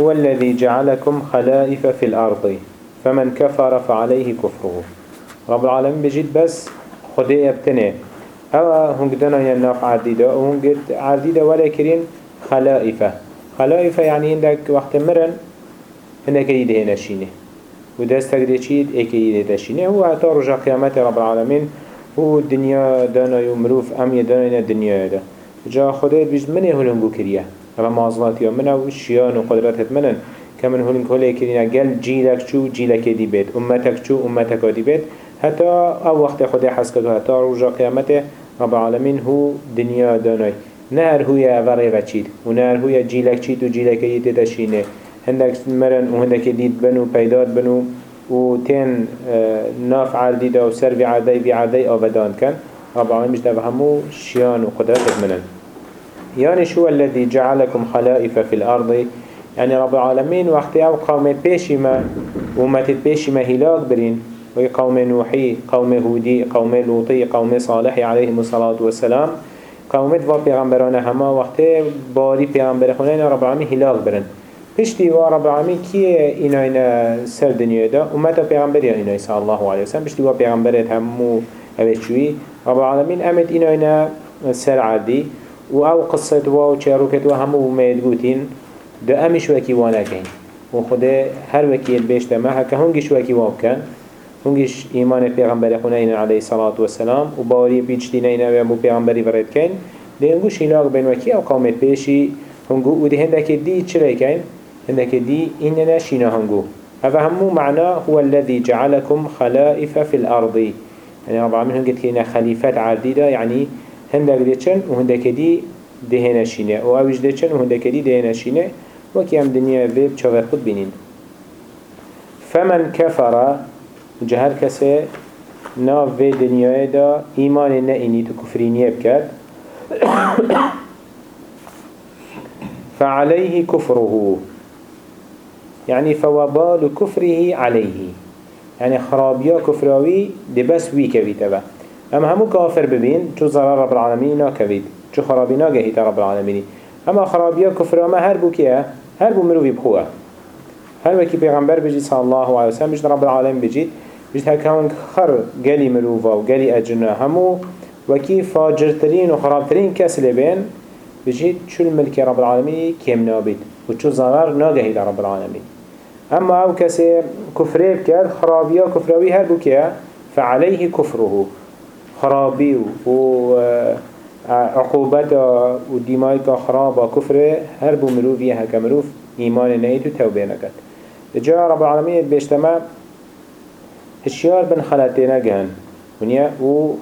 هو الذي جعلكم خلائف في الأرض فمن كفر فعليه كفره. رب العالمين بجد بس خده ابتنه أو هنگ دنا يناف عديدة و هنگ عديدة ولا كرين خلائفة. خلائفة يعني عندك وقت مرن هناك يده نشينه و دستك ده چيد إيكي يده تشينه هو حتى رجع قيامت رب العالمين. هو الدنيا دانا يمروف أم يدانا الدنيا ده جا خده بيجد منه هلنگو كريه رمازلات يا منه وشيان و قدرتت منن. كمن هلنگ هله كرينا قل جيلك شو جيلك دي بيت امتك شو امتك دي بيت حتى أو وقت خده حس كدو حتى رجع قيامته رب العالمين هو دنيا داناي نهر هو افره وچید و نهر هو جیلک چید و جیلک یتی تشینه هندك مرن و هندك دید بنو پیداد بنو. و تين ناف عردي دا و سر بعردي بعردي آبدان كان رب العالمين مش همو شيان و قدرت منن. يعني شو الذي جعلكم خلائف في الأرض؟ يعني رب العالمين وقت أو قوم بيشي ما ومتت بيشي ما هلاك برين وهي قوم نوحي قوم هودي قوم لوطي قوم صالح عليهم الصلاة والسلام. قومت و پیغمبران همه وقت باری پیغمبر خونه رب العالمین هلاك برن. پشتی و رب العالمین کیه اینا اینا سر دنیا دا؟ امتا پیغمبری اینا صلی الله علیه وسلم. پشتی و پیغمبرت همو اوشوی رب العالمین امت اینا اینا سر عادی. و أو قصة و چاروكت و همو ميدگوتين ده امش وكي وأنا كين و خده هر وكي البيش ما هكا هنگش وكي واب كان هنگش ایمان پیغمبر خونه علیه صلاة و سلام و پیچتی نینا و مو پیغمبری ورد کن. ده هنگوش هلاک بین وکی أو قومت پیشی. هنگو و ده هندک دی چرا کن؟ هندک دی ایننا شینا هنگو. هذا همو معنا هو الذي جعلكم خلائف في الأرض. يعني رب العالمين هنگت كينا خليفات عديدة يعني هندك دي چن و هندك دي دهنا شينه و اوش دي و هندك دي دهنا شينه وكي هم دنيا بيب چاور خود بينين فمن كفر جهر کسی ناف في دنیای دا ایمان نه اینی تو کفرینیه بکرد فعليه كفره يعني فوبال كفره عليه يعني خرابيا كفراوي دي بس وي كبيت أما همو كافر ببين شو ضرر رب العالمين نا كبيت شو خرابي نا جهيت رب العالمين اما خرابيا كفر ما هربو كيه هربو مروي بخوه. هر وكي پیغمبر بجي صلى الله عليه وسلم بجي رب العالمين بجيت بجد هكاون خر قلي مروفا و قلي أجنا همو وكي فاجرترين و خرابترين كس لبين بجد شو الملك رب العالمين كيم نابد و شو ضرر ناقهي رب العالمين أما أو كسي كفري بكاد خرابيا كفراوي هربو كيا فعليه كفره خرابي و عقوبته و ديمايك خرابا كفره هربو مروفي هكا مروف إيمان نهيت و توبه نكت جاء رب العالمين بيشتما هشيار بن خلاتينا جهن ونيا و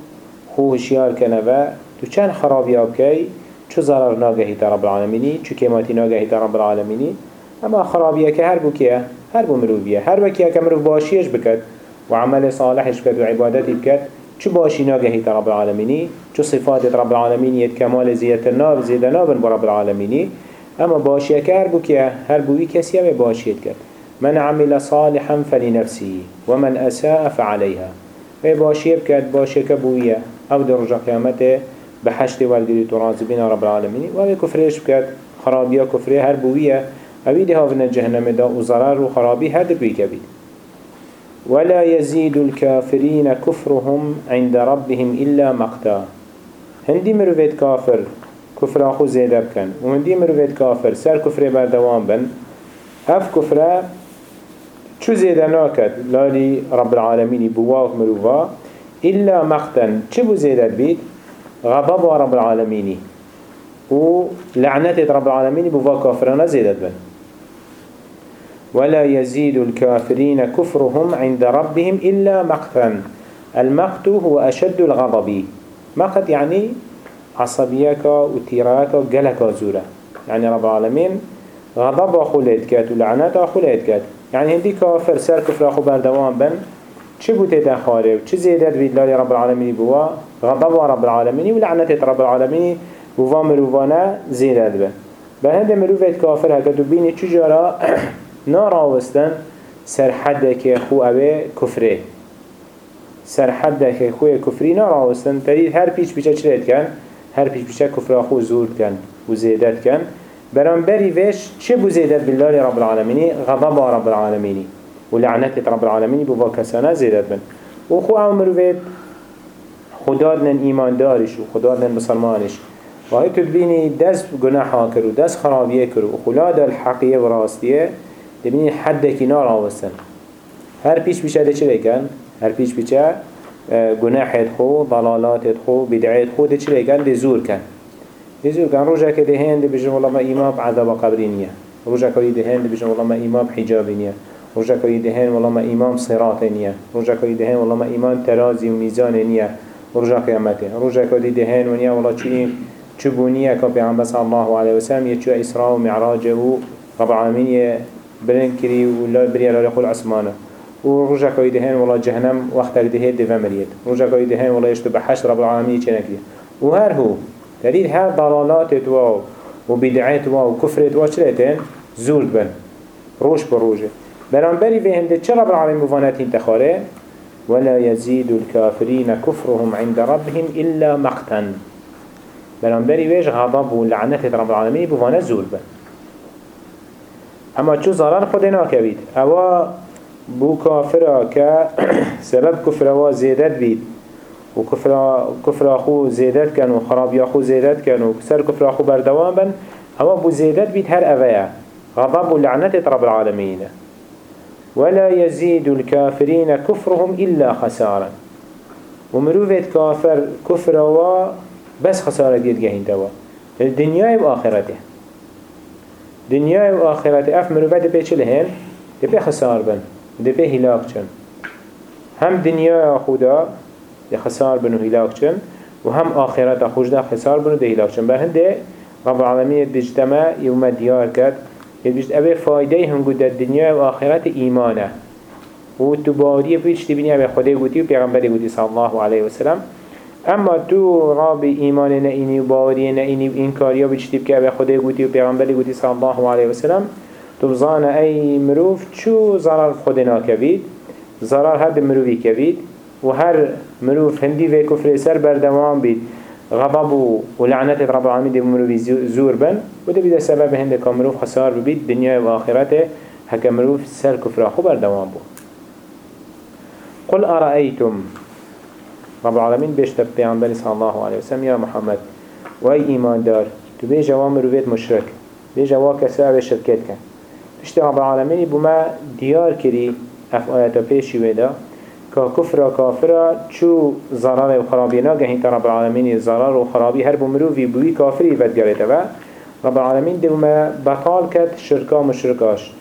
خو هشيار كنبا تو چند خرابي أبكي چو ضرر ناقهي رب العالمين چو كيماتي ناقهي رب العالمين اما خرابيه كهر بو كيه هر بو مروفيه هر وكيه كمروف باشيش بكت وعمل صالحش بكت وعبادتي بكت چو باشي ناقهي رب العالمين چو صفات رب العالمين يد كمال زيادة النار زيادة نابن برب العالمين اما باشيه كهر بو كيه هر بوي كسيه باشيه كت من عمل صالحا فلنفسه ومن أساء فعليها في باشي بكات باشي كبوية أو درجة قيامته بحشت والدري ترازبين رب العالمين وفي كفريش بكات خرابية كفرية هربوية أبي دي هافنا جهنم دا وزرار وخرابي هر بي كبير ولا يزيد الكافرين كفرهم عند ربهم إلا مقتا. هندي مروفيت كافر كفر أخو زيدا بكن وهندي مروفيت كافر سر كفر بردوان بن. هف كفره چو زیده ناکد لالی رب العالمین بواف مروفا. إلا مقتن. چه بو زیده بید غضب رب العالمینی و لعنت رب العالمين بوا كافرنا زيدت بن. ولا يزيد الكافرين كفرهم عند ربهم إلا مقتا. المقت هو أشد الغضب. مقت يعني عصبيك وتيراك وقلك وزورة يعني رب العالمين غضب خليت كات ولعنت خليت كات. يعني هندي كافر سر كفر أخو بردوان بن چه بوته تخاره و چه لالي رب العالمين بوا؟ غضب رب العالمين ولعنت رب العالمين بوا مروفانا زيادت بن. بهند مروفت كافر هكذا بيني چجارا؟ ناراوستن سر حدك خو اوه كفره سر حدك خو كفري ناراوستن تريد هر پیچ پیچه چرید کن هر پیچ پیچه کفر خو زورد کن و زیدت کن برانبري فيش چه بو زيدت بالله رب العالمين غضب رب العالمين ولعنت رب العالمين بو كسانا زيدت بن وخو عمر فيت خدادن ايمان دارش وخدادن بسلمانش وهي تبيني دس گناحا کرو دس خرابيه کرو وخلاد الحقية وراستيه تبيني حد كنار آوستن هر پیش بیشه ده چه بکن؟ هر پیش بیشه گناحت خو ضلالات خو بدعات خو ده چه بکن؟ ده زور کن. ده زور کن. روژه که ده هند بجن والله ما ایمام عذاب قبری نیه. روژه که ده هند بجن والله ما ایمام حجاب نیه. روژه که ده هند والله ما ایمام صراط نیه. روژه که ده هند والله ما ایمان ترازی و میزان نیه. روژه قیامته. روژه که ده هند ونیا والله چی چبونیه که پیغمبر الله علیه وسلم یه چو اسراء و معراج و رب العالمین برن کری و لا بری لا خل عثمانه. و رجع كوي دهن والله جهنم وقت ده دفع مريت رجع كوي دهن والله يشتو بحشت رب العالمين چنكي وهر هو دليل هر ضلالات توا وبدعات توا وكفر توا چلتين زولد بن. روش بروجه برانبري في هنده چه رب العالمين مفاناتين تخاره ولا يزيد الكافرين كفرهم عند ربهم إلا مقتا برانبري ويش غضب ولعنة رب العالمين بفانات زول بن. اما چو ضرر خودنا كبيد اوا بو كافرا که سبب كفر وا زیدت بید. و كفر اخو زیدت کن و خرابی اخو زیدت کن و سر كفر اخو بردوام بن. اما بو زیدت بید هر اویا غضب و لعنت رب العالمين ولا يزيد الكافرين كفرهم إلا خسارا. ومروفت كافر كفر بس خسارة جيد جهين توا الدنيا وآخرته دنيا وآخرته أف مروفت بيش لهن دي خسار بن ده به هلاك چن. هم دنیا خدا ده خسار بنو هلاك چن و هم آخرت خوش ده خسار بنو ده هلاك چن. بر هنده رب العالمین دجتما یوم دیار کرد که بجد اوه فایده هنگو در دنیا و آخرت ایمانه. و تو باوری بیش تبینی اوه خدا گوتی و پیغمبر گوتی صلی الله علیه وسلم اما تو راب ایمان نئینی و باوری نئینی و این کاریا تب که اوه خدا گوتی و پیغمبر گوتی صلی الله علیه وسلم تبزان أي مروف شو ضرر خود ناكبيد ضرر هر مروفي كبيد و هر مروف هندي في كفر سر بردوام بيد غضب ولعنة رب العالمين دي مروفي زور بن. وده بيدا سبب هنده كمروف خسار بيد دنيا و آخرته هكا مروف سر كفر أخو بردوام بو قل أرأيتم رب العالمين بيشتب بيعنبالي صلى الله عليه وسلم يا محمد وأي إيمان دار تبي جوا مروفيت مشرك بي جوا كسا شركت كان پشت رب العالمين بما ديار كري اف آياتا پیشی ویدا که کفر و کافر چو ضرر و رب العالمین ضرر و خرابی هر بمروفی بوی کافری ود گرده و رب العالمین دو ما بطال کد شرکا مشرکاش.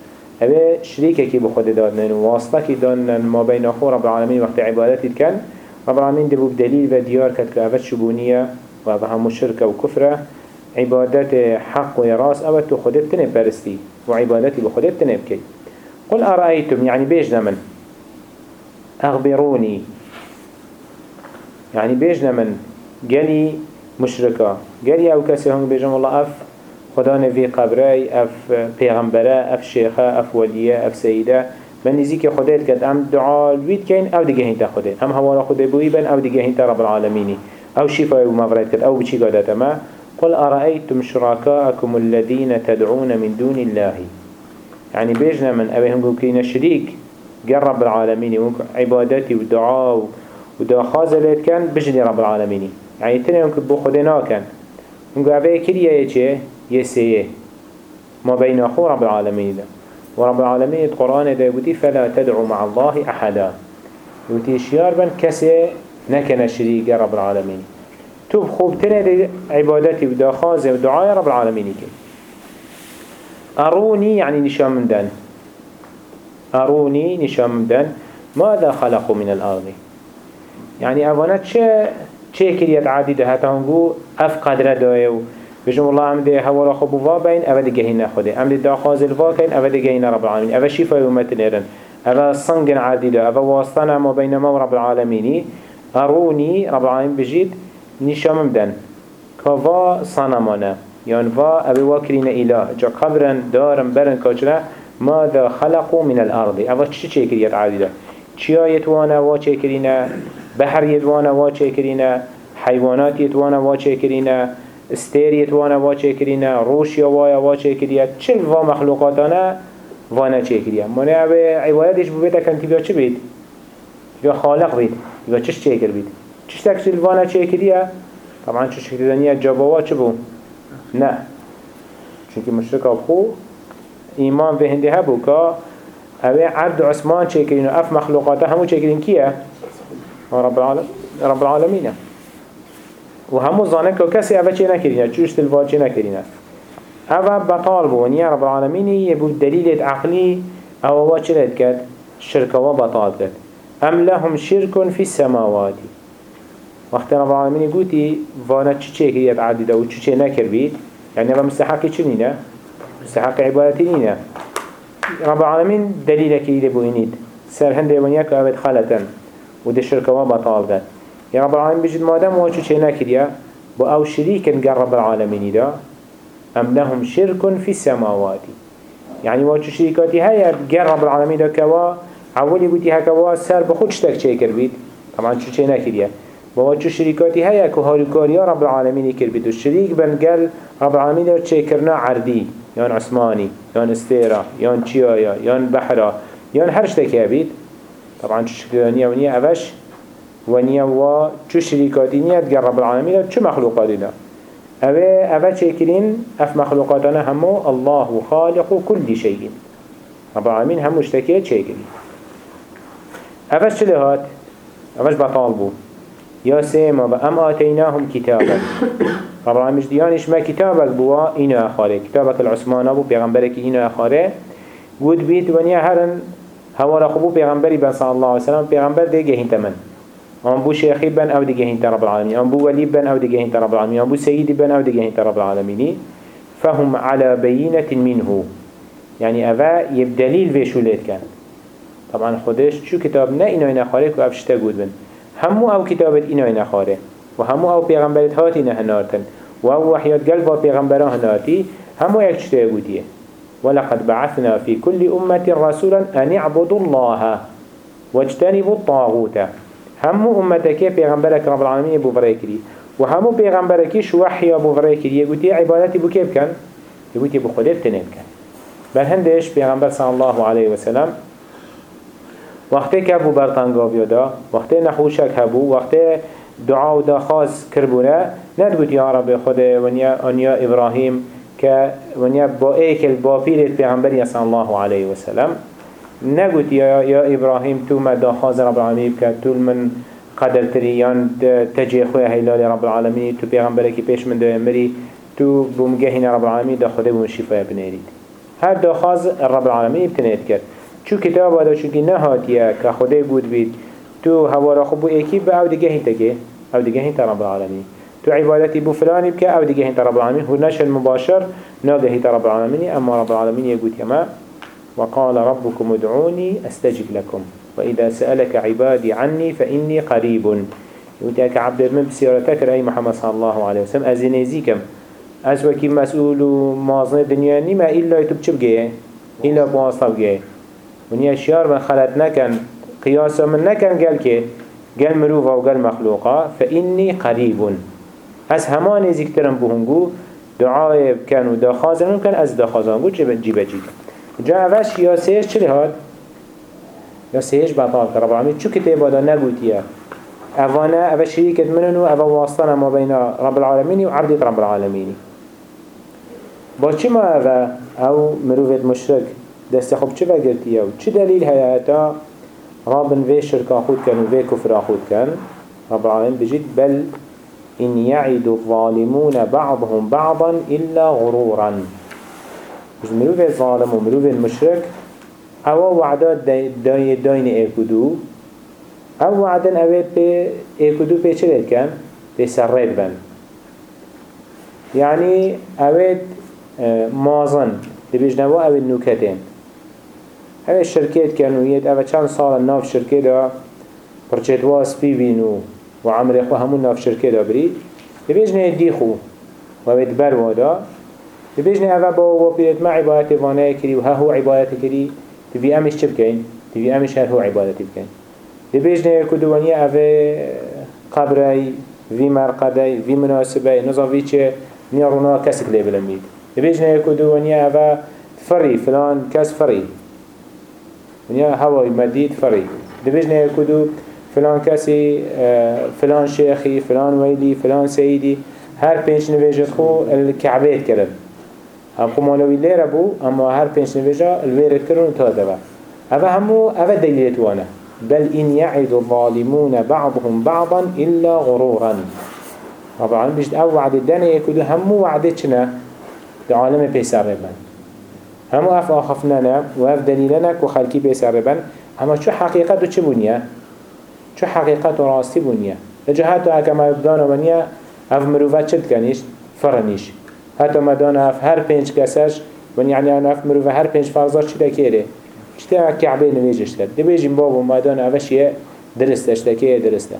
اوه شریکه کی بخود دادنن واسطه کی دادنن ما بین اخو رب العالمین وقت عبادتی کن. رب العالمین دو دلیل و دیار کد که اوه شبونیه و هم شرک و حق و راس اوه تو خودت تنه پرستی وعبادتي بخده بتنبكي قل أرأيتم يعني بيش نمن. أخبروني يعني بيش نمن. قالي مشركة قالي أو كسي هم بيجم الله أف خدا نبي قبري أف پیغمبره أف شيخة أف وليه أف سيدة من نزيك خدایت كد ام دعا الويد كين أو دیگه هنتا خدایت هم هوالا خدای بوی بن أو دیگه هنتا رب العالمینی. أو شفای و مفرد كد أو بچی قادت ما قل أرأيتم شركاءكم الذين تدعون من دون الله. يعني بيجنا من أبيهم قوكينا شريك قرب العالمين عبادتي ودعاء ودعاء خازلت كان بجني رب العالمين يعني تنين يمكن بخدنا كان نقول أبي كريا يجي يسيه ما بين أخو رب العالمين ده ورب العالمين القرآن ده يقول فلا تدعو مع الله أحدا. يقول شيار بن كسي نكن شريك رب العالمين. تو خوب تنه عبادتي ودا خازه ودعاء رب العالمين أروني يعني نشام من دن. أروني نشام من دن. ماذا خلقوا من الأرض؟ يعني أفنات چه چه كريات عديدة هتا هنگو أف قدره دايو. بجم الله عم ده هوا خب وفا بين أبدا جهين خده أم ده خاز الفا كين أبدا جهين رب العالمين أبدا شفاء يومت نيرن أبدا صنجن عديدة أبدا واصطنا ما بين ما رب العالمين أروني رب العالمين بجيد نشام بدن. كوا صنمانا يعني فا أبي واكرين إله جا قبرا دارم برن كاجرا ماذا خلقوا من الأرض؟ أفا چه چه كريت عادلة چيا يتوانا وا چه بحر يتوانا وا چه حيوانات يتوانا وا چه كرينا استيريت وانا واچه كرينا روشيا وايا واچه كريا چل و مخلوقاتانا وانا چه كريا اوه عبادتش ببيتا كان تبيا چه بيت؟ تبيا خالق بيت تبيا چش چه كر بيت؟ چش تك چل وانا چه كريا؟ طبعا چش كريدانيا جابوا چه بو؟ نه چونك مشرك بخو ایمان به هنده هبو که اوه عبد عثمان چه کرین و اف مخلوقاته همو چه کرین کیه؟ رب, العالم رب العالمینه و همو ظانه که کسی اوه چه نکرینه چوش تلوا چه نکرینه اوه بطال بو ونیا رب العالمینه یه بود دلیل عقلی اوه چه رد کرد؟ شرکه و بطال کرد. ام لهم شرک فی السماواتی وقت رب العالمین گوتی وأنا چه چه کریت عدیده و چه چه نکر بید يعني اوه مستحقی چه نینه؟ مستحق عبادتي نينا رب العالمين دليلك إلي بوينيد سر هنده أبد خلطا وده شركة وبطال ده يا رب العالمين بجد مادام واجو چه نكريا بو أو شريكا قال رب العالمين ده أم لهم شرك في السماوات. يعني واجو شريكاتي هيا رب العالمين ده كوا أولي بوتي هكوا سر بخود شتك چه كربيت. طبعا شو چه نكريا بواجو شريكاتي هيا كهاركاريا رب العالمين كربيت والشريك بن قال رب العالمين ده چه كرنا عردي يان عثماني يان استيرا يان چيايا يان بحرا يان هر شتكي بيت. طبعا چو شكرانية ونية اوش ونية و چو شريكاتي نية تقر رب العالمين چو مخلوقاتي دا اوه اوه چكرين اف مخلوقاتنا همو الله خالق كل شيء رب العالمين همو اشتكي چكرين اوش چلهات اوش بطالبو يا سيما بأم آتيناهم كتابا رب العالمين ديانش ما كتابك بوا إنا أخاره. كتابك العثمان أبو بيغمبرك إنا أخاره. قد بيت ونيا هرن هوا خبو بيغمبري بن صلى الله عليه وسلم بيغمبر دي جهين تمن. أم بو شيخي بن أو دي جهين رب العالمين أم بو ولي بن أو دي جهين رب العالمين أم بو سيدي بن أو دي جهين رب العالمين فهم على بينة منه. يعني أفا يبدليل في شوليت كان طبعا خدش شو كتاب نا إنا إنا خارك وأفشتا قد بن. همو أو كتابت إنا إنا خاره وهمو أو بيغمبرت هاتي نهنارتن و أو وحيات قلبا پیغمبران هناتي همو يك چطه يقوديه ولقد بعثنا في كل أمة رسولا أن يعبدوا الله واجتنبوا الطاغوت. همو أمتك پیغمبرك رب العالمين ابو فريكري وهمو پیغمبركيش وحي ابو فريكري يقولي عبادتي بو كيف كان يقولي بو خليف تنين كان بل هندش پیغمبر صلى الله عليه وسلم وقتی که ابو برطانگاو یادا وقتی نخوشک هبو وقتی دعا و دخواست کربونه ندگوت یا رب خود ونیا آنیا ابراهیم که ونیا با ایکل با پیرت پیغمبر صلی الله علیه و سلم نگوت یا یا ابراهیم تو ما دخواست رب العالمین که تو من قدر تریان تجی خوی هیلال رب العالمین تو پیغمبر کی پیش من دو مری تو بومگهین رب العالمین دا خود بوم شفای بنیرید. هر دخواست رب العالمین بتنید کرد. چو کتاب وادا چو که نهاتیه که خدا بود بید تو هوا خوب بو ایکی به أو دیگه هیته أو دیگه هیته رب العالمین. تو عبادتي بو فلاني بك أو دیگه هیته رب العالمین. هو نشن مباشر ناگه هیته رب العالمین اما رب العالمین يقول يما وقال ربكم ادعوني أستجب لكم. وإذا سألك عبادي عني فإني قريب. يا عبد من بسيارتك رأي محمد صلى الله عليه وسلم. أزنيزيكم از وكي مسؤول مازن الدنيا نما إلا يتوب چه بگيه إلا بواسطة بگيه ونيا شيار من خلت نكن قياسا من نكن قال كي قال مروفا وقال مخلوقا فإني قريب. از همان نزیکترم بهنگو دعای بکن و دخوازن کن از دخوازن گو جیبه جیبه جیبه جا اوش یا سیش چلی هاد؟ یا سیش بطال که رب العالمین چو کتاب بادا نگوتیه اوانه اوه شریکت منن و اوه واسطان ما بین رب العالمین و عبدت رب العالمین با چی ما اوه أو مروفت مشرک دست خوب چه بگرتیه و چه دلیل هیاتا رابن وی شرکا خود و وی کفر خود کن رب العالمین بجید بل إن يعد الظالمون بعضهم بعضا إلا غرورا مش مروف الظالم ومروف المشرك أو وعدات داين داين ايكدو أو وعدا بي ايكدو بي چلت كان بي سرد بن يعني أويت مازن دبيج نوا أويت نوكتين هذه الشركات كانوا يد أويت چند صار الناف شركة دا برچت واس بي بينو و عمر خو همون ناف شرکه دا بری دبیج نه دی خو و بید بر وادا دبیج نه اوه با و پیرت ما عبادت وانه کری و ها هو عبادت کری تبی امش چه بکن؟ تبی امش هر هو عبادت بکن. دبیج نه کدوانی اوه قبری وی مرقدی وی مناسبه نظافی چه ونیا رونا کسک لی بلن بید دبیج نه کدو ونیا اوه فری فلان کس فری. ونیا هوای مدید فری. دبیج نه کدو فلان کسی فلان شیخی فلان ویلی فلان سیدی هر پنج نویجت خو الكعبیت کرد. هم خو مالوی لیره بو اما هر پنج نویجا الویرت کرن تا دوا اوه همو اوه دلیلت وانه بل إن يعد الظالمون بعضهم بعضا إلا غرورا طبعا بيجد أو وعد الدنيا يكودو همو عالم بيسر ربن همو أف آخفنانا وأف خلقي بيسر ربن اما شو حقيقة دو چه بنيا شو حقيقة راستي بنيا لجهاتو هكما يبدانا بنيا أف مروفات چد كنيش فرنيش حتی مدان هف هر پنج کسش من یعنی آن هف و هر پنج فرزاش چی دکیره؟ چی تا کعبه نویجش کرد دی بیجیم بابا مدان هفش یه درستش دکیه درسته.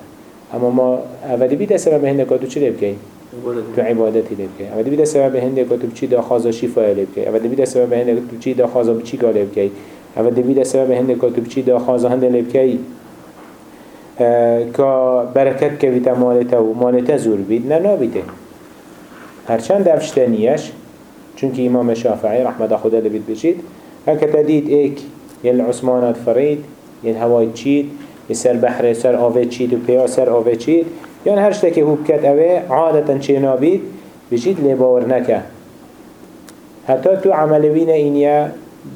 اما ما اولی بی سبب به هنده کاتو چی لبکی؟ تو عبادتی لبکی اولی بی دسته به هنده کاتو چی دا خوازا شیفای لبکی اولی بی دسته به هنده کاتو چی دا خوازا بچی گا لبکی اولی به هنده کاتو چی دا خوازا هنده که برکت که بیت مالتا و مالتا زور بید نه نابیده. هرچند افشتنیش چونکه امام شافعی رحمت خدا لبید بشید هکا تدید ایک یل عثمانات فرید یل هوای چید سر بحر سر آوه چید و پیا سر آوه چید یان هر شتکی هوب کت اوه عادتا چه نابید بجید لباور نکه. حتی تو عملوین اینیا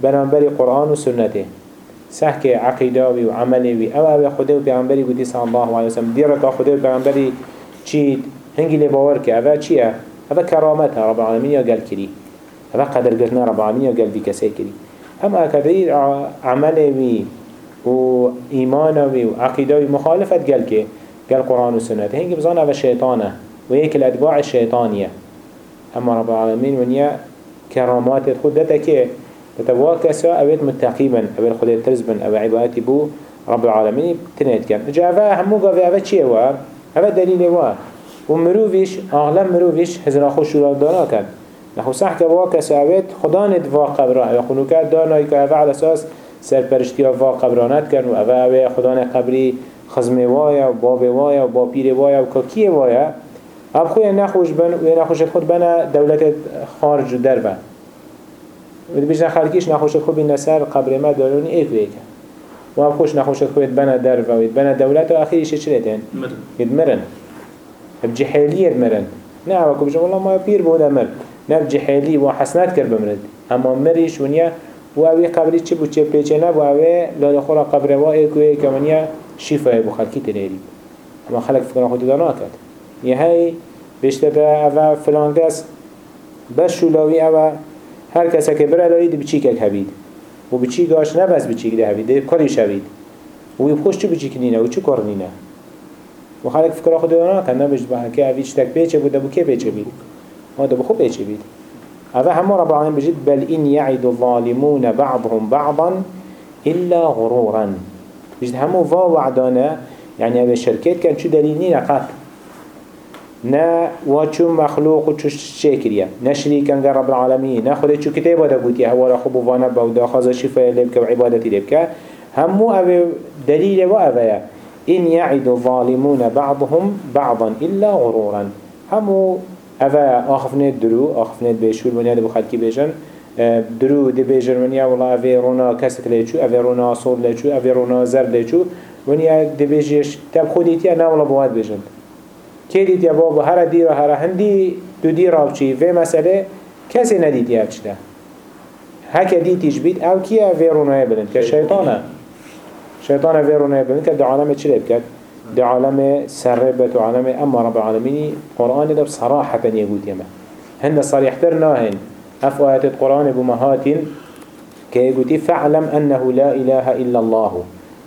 بنابري قرآن و سنته. سحك عقيدة وعملي أو أو خده وبيعنبري صلى الله عليه وسلم ديرك خده وبيعنبري چيد هنگي لباورك أو چيه أو كرامتها رب العالمين قال كري أو قدر قلنا رب العالمين قال في كسي كري هم اكدير عمله وي و ايمانه وي و عقيدة وي مخالفت قال كي قال قرآن و سنة. هنگي بزانا و شيطانه و هيك الأتباع الشيطانية اما رب العالمين ونيا كرامات خود دتا كي تتبوا كسا اويت متقيبا اويت خود ترزبن أو عبادتي بو رب العالمين تنيت كان جا افا همو قاوه افا چيه وار افا دليل وار و مروفيش اغلب مروفيش هزرا خوش شورا دارا كان نخو صح که وا کساوت خدا ند وا قبران. یا خونو کرد دانایی که اوه على اساس سرپرشتی وا قبرانت کن و اوه اوه خدا قبری خزمه وایا و باب وایا و با پیر وایا و کاکی وایا اب خوی نخوش بن و نخوش خود بنا دولت خارج در بن. و بیش نخلکیش نخوش خود بین سر قبر ما دارونی ایک ویکن و اب خوش نخوش خود بنا در و بنا دولت و آخریش چلیتن؟ يدمرن بجحيلية يدمرن نه وكو بجم والله ما بير بودا مرد. نب جحیلی و حسنات کر بمرد. اما مریش ونیا و اوی قبری چی بو چه پیچه نب و اوی لاده خورا قبر و ایک و ایک ونیا شیفای بو خلکی تنیری. اما خلق فکر خودی دار ناکد یه های بشته به اوه فلان کس بس شولاوی اوه هر کس که بره لایی دی بچی که هبید. و بچی گاش نبس بچی که هبید کاری شوید. و یبخوش چی بچی کنینه و چی کار نینه و خلق فکر خودی دار ناکد نبشت به که اویش تک پیچه بوده بو که پیچه بید؟ هذا بخو بيش بيت هذا هم رب العالمين بجد بل إن يعد الظالمون بعضهم بعضا إلا غرورا. بجد همو فا وعدانا يعني هذا الشركات كان شو دليلين قط نا وشو مخلوق وشو شاكريا نا شريكا رب العالمين نا خده شو كتاب هذا قلتي هوا رخبو فانا بودا خازا شفاء لبك وعبادتي لبك همو أبي دليل وأبايا إن يعد الظالمون بعضهم بعضا إلا غرورا. همو اوه آخفنید درو آخفنید بیشول منیا دبو خلکی بیشن درو دی بیشن منیا والله اوه رونا کسک لیچو اوه رونا صور لیچو اوه رونا زر لیچو منیا دی بیشش تب خودیتی نه والله باید بیشن. که دیتی بابا هر دیر و هر هندی دو دیر آبچی و مسئله کسی ندیتی افچده هکه دیتیش بید أو کیه؟ اوه رونا بلند که اوه رونا بلند که دو عالم لیب کرد؟ ده عالم سربت وعالم أما رب العالمين قرآن ده بصراحة يقول يما هن صريحتر ناهن. أف آيات القرآن بمهات كي يقول فاعلم أنه لا إله إلا الله.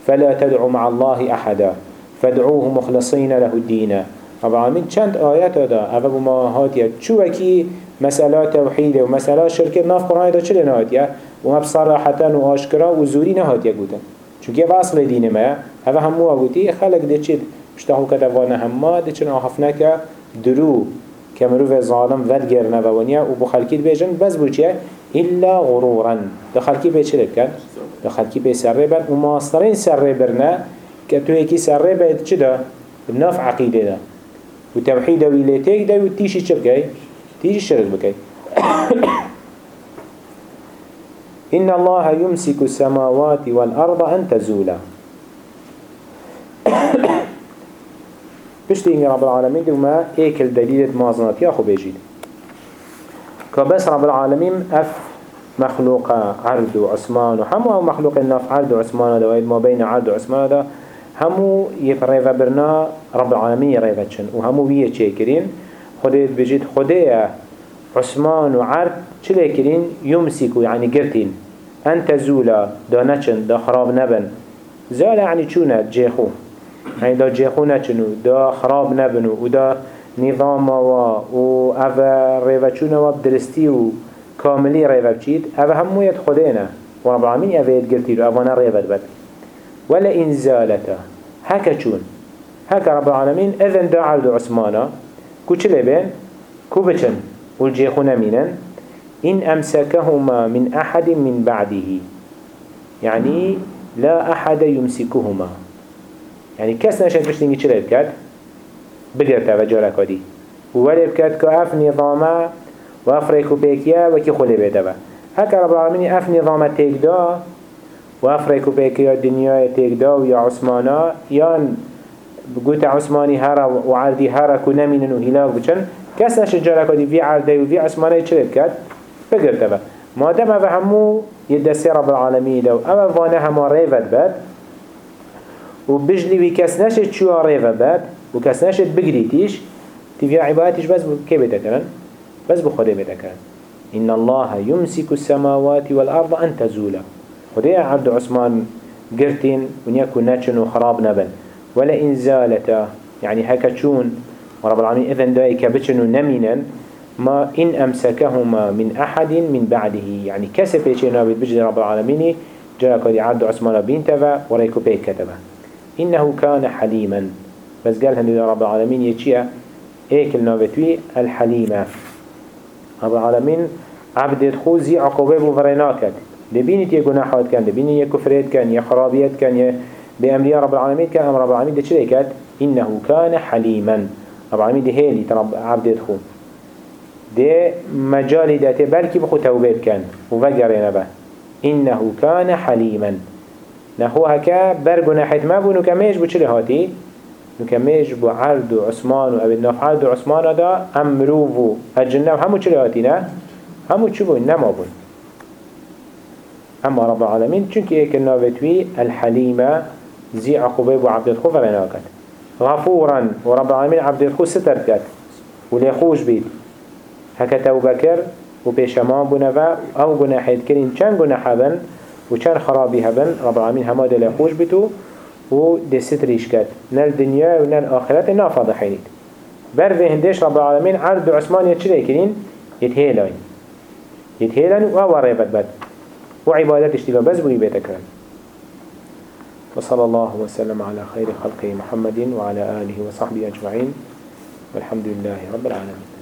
فلا تدعو مع الله أحدا. فادعوه مخلصين له الدين رب العالمين چند آيات ده أفا بمهات شو اكي مسألة توحيد ومسألة شركة ناف قرآن ده چلي وما بصراحة وآشكرا وزوري نهات يقولن چونکه به اصل دین ما هوا همو آگوتی خلق ده چید مشتاقو کده وانه همه ده چن آخف نکه درو که مروف ظالم ود گرنه و ونیا و بو خلقی بیجن بس بو چیه إلا غرورا ده خلقی بی چه بکن؟ ده خلقی بی سره بر و ماسترین سره برنه که تو یکی سره بید چه ده؟ ناف عقیده ده و توحید و ایلیتیک ده و تیشی چه بکی؟ تيجي الشرك بكي إن الله يمسك السماوات والأرض أن تزولا بشتي رب العالمين دوما إيكل دليل مازنات يا خو بيجيد كبس رب العالمين أف مخلوق عرض وعثمان وحمو مخلوق الناف عرض وعثمان دا ما بين عرض وعثمان دا همو يفريفا برنا رب العالمين يريفا چن وهمو بيه چه كرين. خديت بجيد خديه عثمان وعرض چلي كرين يمسكو يعني قرتين. أن تزولا دا نچن دا خراب نبن. زال يعني چونه جيخو يعني دا جيخو نچنو دا خراب نبنو. و دا نظام و و اوه ريفا چونه و بدرستی و كاملي ريفا بچيد اوه همو يد خدينا ورب العالمين اوه يد قرتي رو اوه ريفا بد ولا إن زالتا. هكا چون؟ هكا رب العالمين اذن دا عبد عثمانا. كو چلي بين كو بچن؟ والجيخو نمينن إن أمسكهما من أحد من بعده. يعني لا أحد يمسكهما. يعني كس نشد بشتنجي چلي بكات بگرتا و جاركا دي وولي بكات كأف نظاما وأفريكو بيكيا وكي خلي بيتا هكا رب العالمين أف نظاما تيكدا وأفريكو بيكيا الدنيا تيكدا ويا عثمانا يان بقوت عثماني هرا وعردي هرا كنمين وهلاك بچن كس نشد جاركا دي في عردي وفي عثماني چلي بكات بگرتا با ما دام أو همو يدسي رب العالمين دو. أو فانا همو ريفت باد و بجلي وي كس نشد شو ريفت باد و کس نشد بگریتیش تیویا عبادتش بس كي بتكرن بس بخده بتكرن إن الله يمسك السماوات والأرض أن تزولا. خده عبد عثمان قرتين ونيكو ناتشن وخراب نبن. ولا إن زالتا. يعني هكا تشون ورب العالمين إذن داي كبتشن ونمينا ما إن أمسكهما من أحد من بعده. يعني كسب يشينا بجد رب العالمين جاء قد عبد عثمان بنتفا وريكو بيك كتبا إنه كان حليما. بس قال هندو رب العالمين يتشيا إيك النوبتوي الحليمة. رب العالمين عبد خوزي عقوبة بفريناكت دبيني تيه گناحات كان دبيني يه كفريت كان يه خرابيات كان يه بأمريا رب العالمين كان أمر رب العالمين ده چلي كات إنه كان حليما. رب العالمين ده هيلي عبد خو ده مجالي ده بلكي بخو توبيت كان وفقر نبا إنه كان حليما. نحو هكا برگو نحيت ما بونو كميش بو چلي هاتي نكميش بو عرض عثمان و ابن ناف عرض عثمان دا امروف و الجنة و همو چلي هاتينا همو چو بون نما بون اما رب العالمين چونك ايك النافتوي الحليمة زي عقوبة بو عبد الخو فرناكت غفورا ورب العالمين عبد الخو ستر كت ولي خوش بيت هكا توبة كر و بيشمان بونفا أو گناحيت كرين چند گناح هبن و چند خرابي هبن رب العالمين هما دل خوش بيتو و دي ستريش كات نال دنيا و نال آخرت نافضحينيت بر في هندش رب العالمين عرض عثمان يتشري كرين يتهيلين يتهيلن و ريبت بد. و عبادت اشتبه بس بوي بيتكرن وصلى الله وسلم على خير خلقه محمد وعلى آله وصحبه أجمعين. والحمد لله رب العالمين.